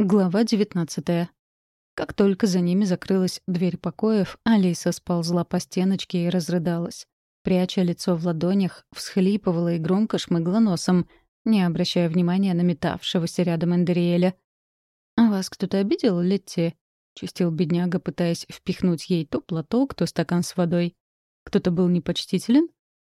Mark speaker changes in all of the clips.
Speaker 1: Глава 19. Как только за ними закрылась дверь покоев, Алиса сползла по стеночке и разрыдалась. Пряча лицо в ладонях, всхлипывала и громко шмыгла носом, не обращая внимания на метавшегося рядом Эндериэля. «А вас кто-то обидел, Летти?» — чистил бедняга, пытаясь впихнуть ей то платок, то стакан с водой. «Кто-то был непочтителен?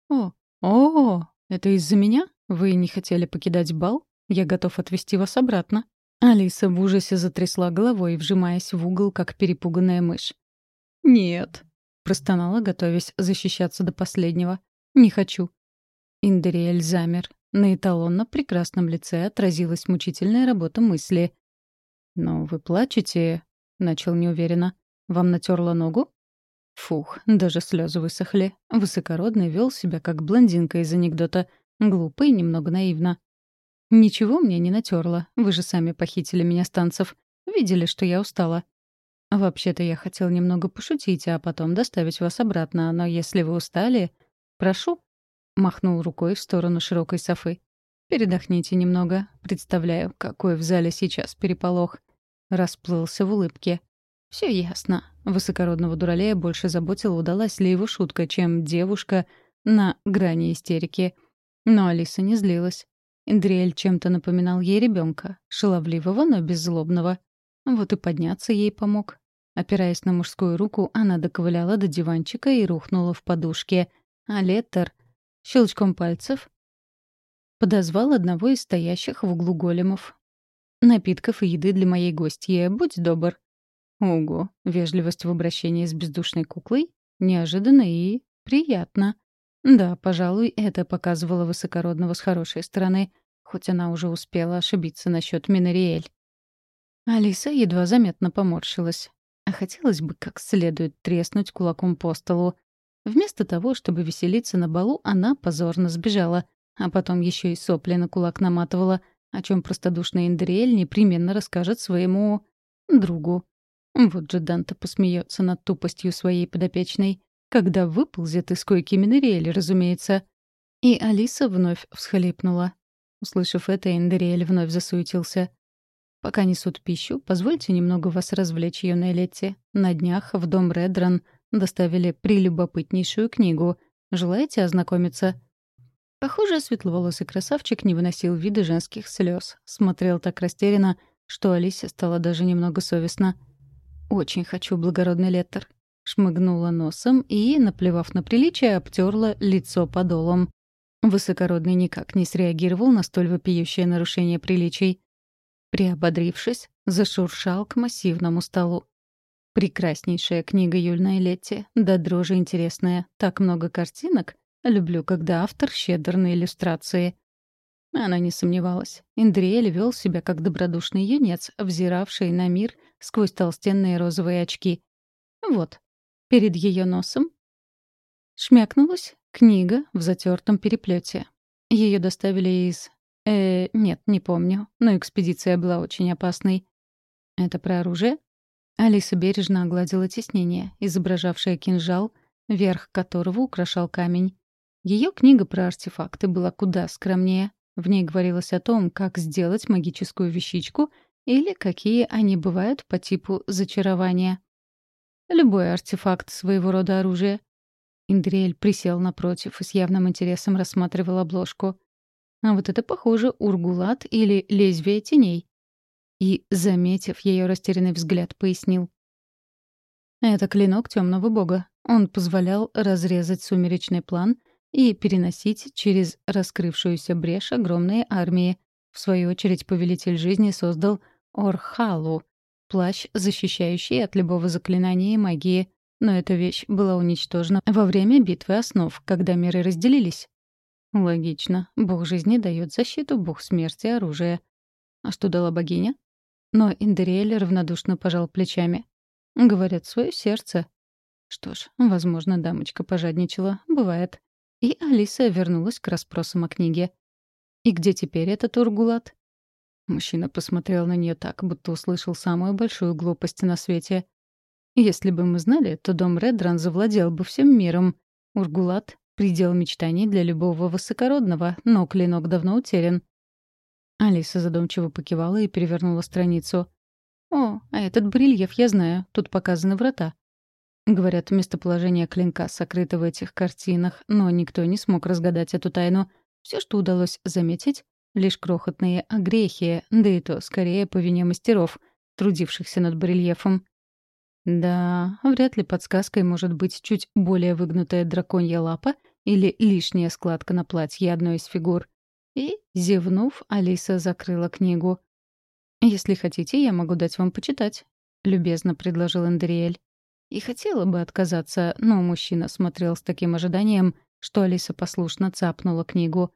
Speaker 1: О, о, это из-за меня? Вы не хотели покидать бал? Я готов отвезти вас обратно». Алиса в ужасе затрясла головой, вжимаясь в угол, как перепуганная мышь. «Нет», — простонала, готовясь защищаться до последнего. «Не хочу». Индериэль замер. На эталонно прекрасном лице отразилась мучительная работа мысли. «Но вы плачете?» — начал неуверенно. «Вам натерла ногу?» Фух, даже слезы высохли. Высокородный вел себя как блондинка из анекдота. Глупо и немного наивно. «Ничего мне не натерло. Вы же сами похитили меня с танцев. Видели, что я устала. Вообще-то я хотел немного пошутить, а потом доставить вас обратно, но если вы устали... Прошу». Махнул рукой в сторону широкой софы. «Передохните немного. Представляю, какой в зале сейчас переполох». Расплылся в улыбке. Все ясно. Высокородного дуралея больше заботила, удалась ли его шутка, чем девушка на грани истерики. Но Алиса не злилась. Индриэль чем-то напоминал ей ребенка, шаловливого, но беззлобного. Вот и подняться ей помог. Опираясь на мужскую руку, она доковыляла до диванчика и рухнула в подушке. А Леттер щелчком пальцев подозвал одного из стоящих в углу големов. «Напитков и еды для моей гостьи, будь добр». Ого, вежливость в обращении с бездушной куклой? Неожиданно и приятно. Да, пожалуй, это показывало высокородного с хорошей стороны, хоть она уже успела ошибиться насчет Минериэль. Алиса едва заметно поморщилась. А хотелось бы как следует треснуть кулаком по столу. Вместо того, чтобы веселиться на балу, она позорно сбежала, а потом еще и сопли на кулак наматывала, о чем простодушный Индриэль непременно расскажет своему... другу. Вот же Данта посмеется над тупостью своей подопечной. Когда выползет из койки Минериэль, разумеется. И Алиса вновь всхлипнула. Услышав это, Эндериэль вновь засуетился. «Пока несут пищу, позвольте немного вас развлечь, юная Летти. На днях в дом Редран доставили прелюбопытнейшую книгу. Желаете ознакомиться?» Похоже, светловолосый красавчик не выносил вида женских слез. Смотрел так растерянно, что Алисе стало даже немного совестно. «Очень хочу, благородный леттер шмыгнула носом и, наплевав на приличие, обтерла лицо подолом. Высокородный никак не среагировал на столь вопиющее нарушение приличий. Приободрившись, зашуршал к массивному столу. Прекраснейшая книга Юльной Летти, да дрожи интересная, так много картинок. Люблю, когда автор щедр на иллюстрации. Она не сомневалась. Индриэль вел себя как добродушный юнец, взиравший на мир сквозь толстенные розовые очки. Вот, Перед ее носом шмякнулась книга в затертом переплете. Ее доставили из... Э, нет, не помню, но экспедиция была очень опасной. Это про оружие? Алиса бережно огладила теснение, изображавшее кинжал, верх которого украшал камень. Ее книга про артефакты была куда скромнее. В ней говорилось о том, как сделать магическую вещичку или какие они бывают по типу зачарования. Любой артефакт своего рода оружия. Индриэль присел напротив и с явным интересом рассматривал обложку. А вот это, похоже, Ургулат или Лезвие теней. И, заметив ее растерянный взгляд, пояснил. Это клинок темного бога. Он позволял разрезать сумеречный план и переносить через раскрывшуюся брешь огромные армии. В свою очередь, повелитель жизни создал Орхалу, Плащ, защищающий от любого заклинания и магии. Но эта вещь была уничтожена во время битвы основ, когда миры разделились. Логично. Бог жизни дает защиту, бог смерти — оружие. А что дала богиня? Но Индериэль равнодушно пожал плечами. Говорят, свое сердце. Что ж, возможно, дамочка пожадничала. Бывает. И Алиса вернулась к расспросам о книге. «И где теперь этот Ургулат?» Мужчина посмотрел на нее так, будто услышал самую большую глупость на свете. Если бы мы знали, то дом Редран завладел бы всем миром. Ургулат — предел мечтаний для любого высокородного, но клинок давно утерян. Алиса задумчиво покивала и перевернула страницу. О, а этот барельеф я знаю, тут показаны врата. Говорят, местоположение клинка сокрыто в этих картинах, но никто не смог разгадать эту тайну. Все, что удалось заметить, — лишь крохотные огрехи, да и то скорее по вине мастеров, трудившихся над барельефом. Да, вряд ли подсказкой может быть чуть более выгнутая драконья лапа или лишняя складка на платье одной из фигур. И, зевнув, Алиса закрыла книгу. «Если хотите, я могу дать вам почитать», — любезно предложил Эндриэль. И хотела бы отказаться, но мужчина смотрел с таким ожиданием, что Алиса послушно цапнула книгу.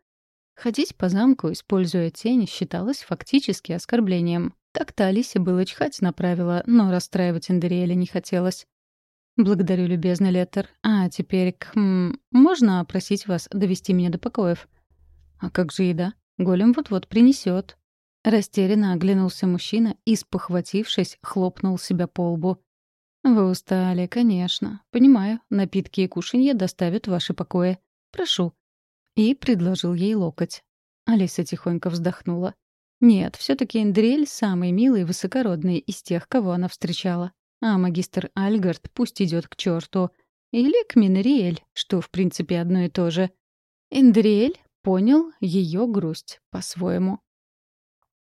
Speaker 1: Ходить по замку, используя тень, считалось фактически оскорблением. Так-то Алисе было чхать на правила, но расстраивать Эндериэля не хотелось. «Благодарю, любезный Леттер. А теперь, хм, можно просить вас довести меня до покоев?» «А как же еда? Голем вот-вот принесет. Растерянно оглянулся мужчина и, спохватившись, хлопнул себя по лбу. «Вы устали, конечно. Понимаю, напитки и кушанье доставят ваши покои. Прошу». И предложил ей локоть. Алиса тихонько вздохнула. Нет, все таки Эндрель самый милый и высокородный из тех, кого она встречала. А магистр Альгард пусть идет к черту. Или к Минериэль, что в принципе одно и то же. Эндриэль понял ее грусть по-своему.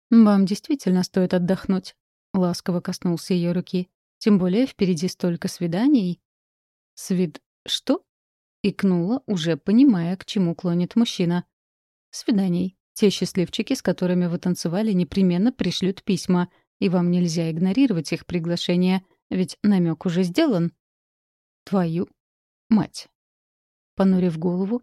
Speaker 1: «Вам действительно стоит отдохнуть», — ласково коснулся ее руки. Тем более впереди столько свиданий. Свид... что? Икнула, уже понимая, к чему клонит мужчина. Свиданий. Те счастливчики, с которыми вы танцевали, непременно пришлют письма, и вам нельзя игнорировать их приглашение, ведь намек уже сделан. Твою мать. Понурив голову,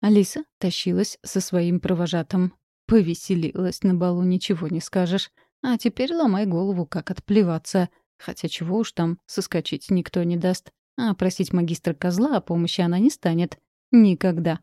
Speaker 1: Алиса тащилась со своим провожатым. Повеселилась на балу, ничего не скажешь. А теперь ломай голову, как отплеваться. Хотя чего уж там, соскочить никто не даст. А просить магистра козла о помощи она не станет. Никогда.